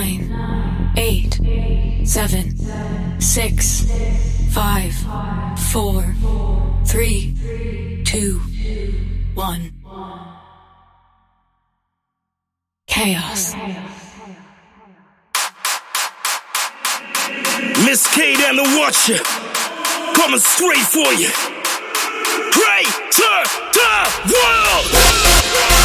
nine, eight, seven, six, five, four, three, two, one. Chaos. Miss K down the watcher, coming straight for you. Pray to the world.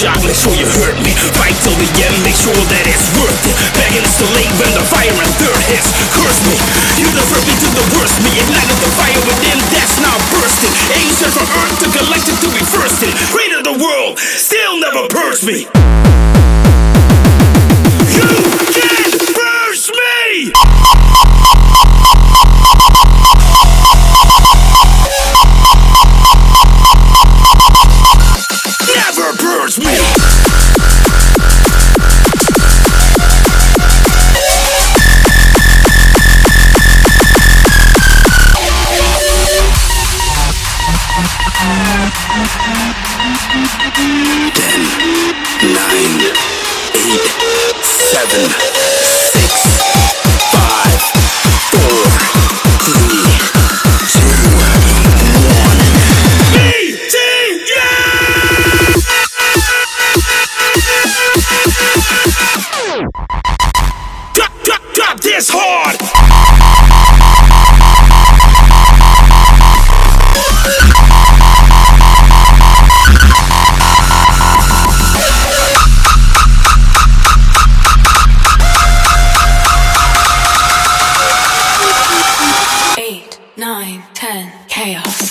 Shot, make sure you hurt me. Fight till the end, make sure that it's worth it. Begging us to leave when the fire and third hits. Curse me, you divert me to the worst me. Ignited the fire within, that's now bursting. Ancient from earth to galactic to be firsted. Greater the world, still never purge me. Ten, nine, eight, seven, six, five, four, three, two, one. This hard! nine, ten, chaos.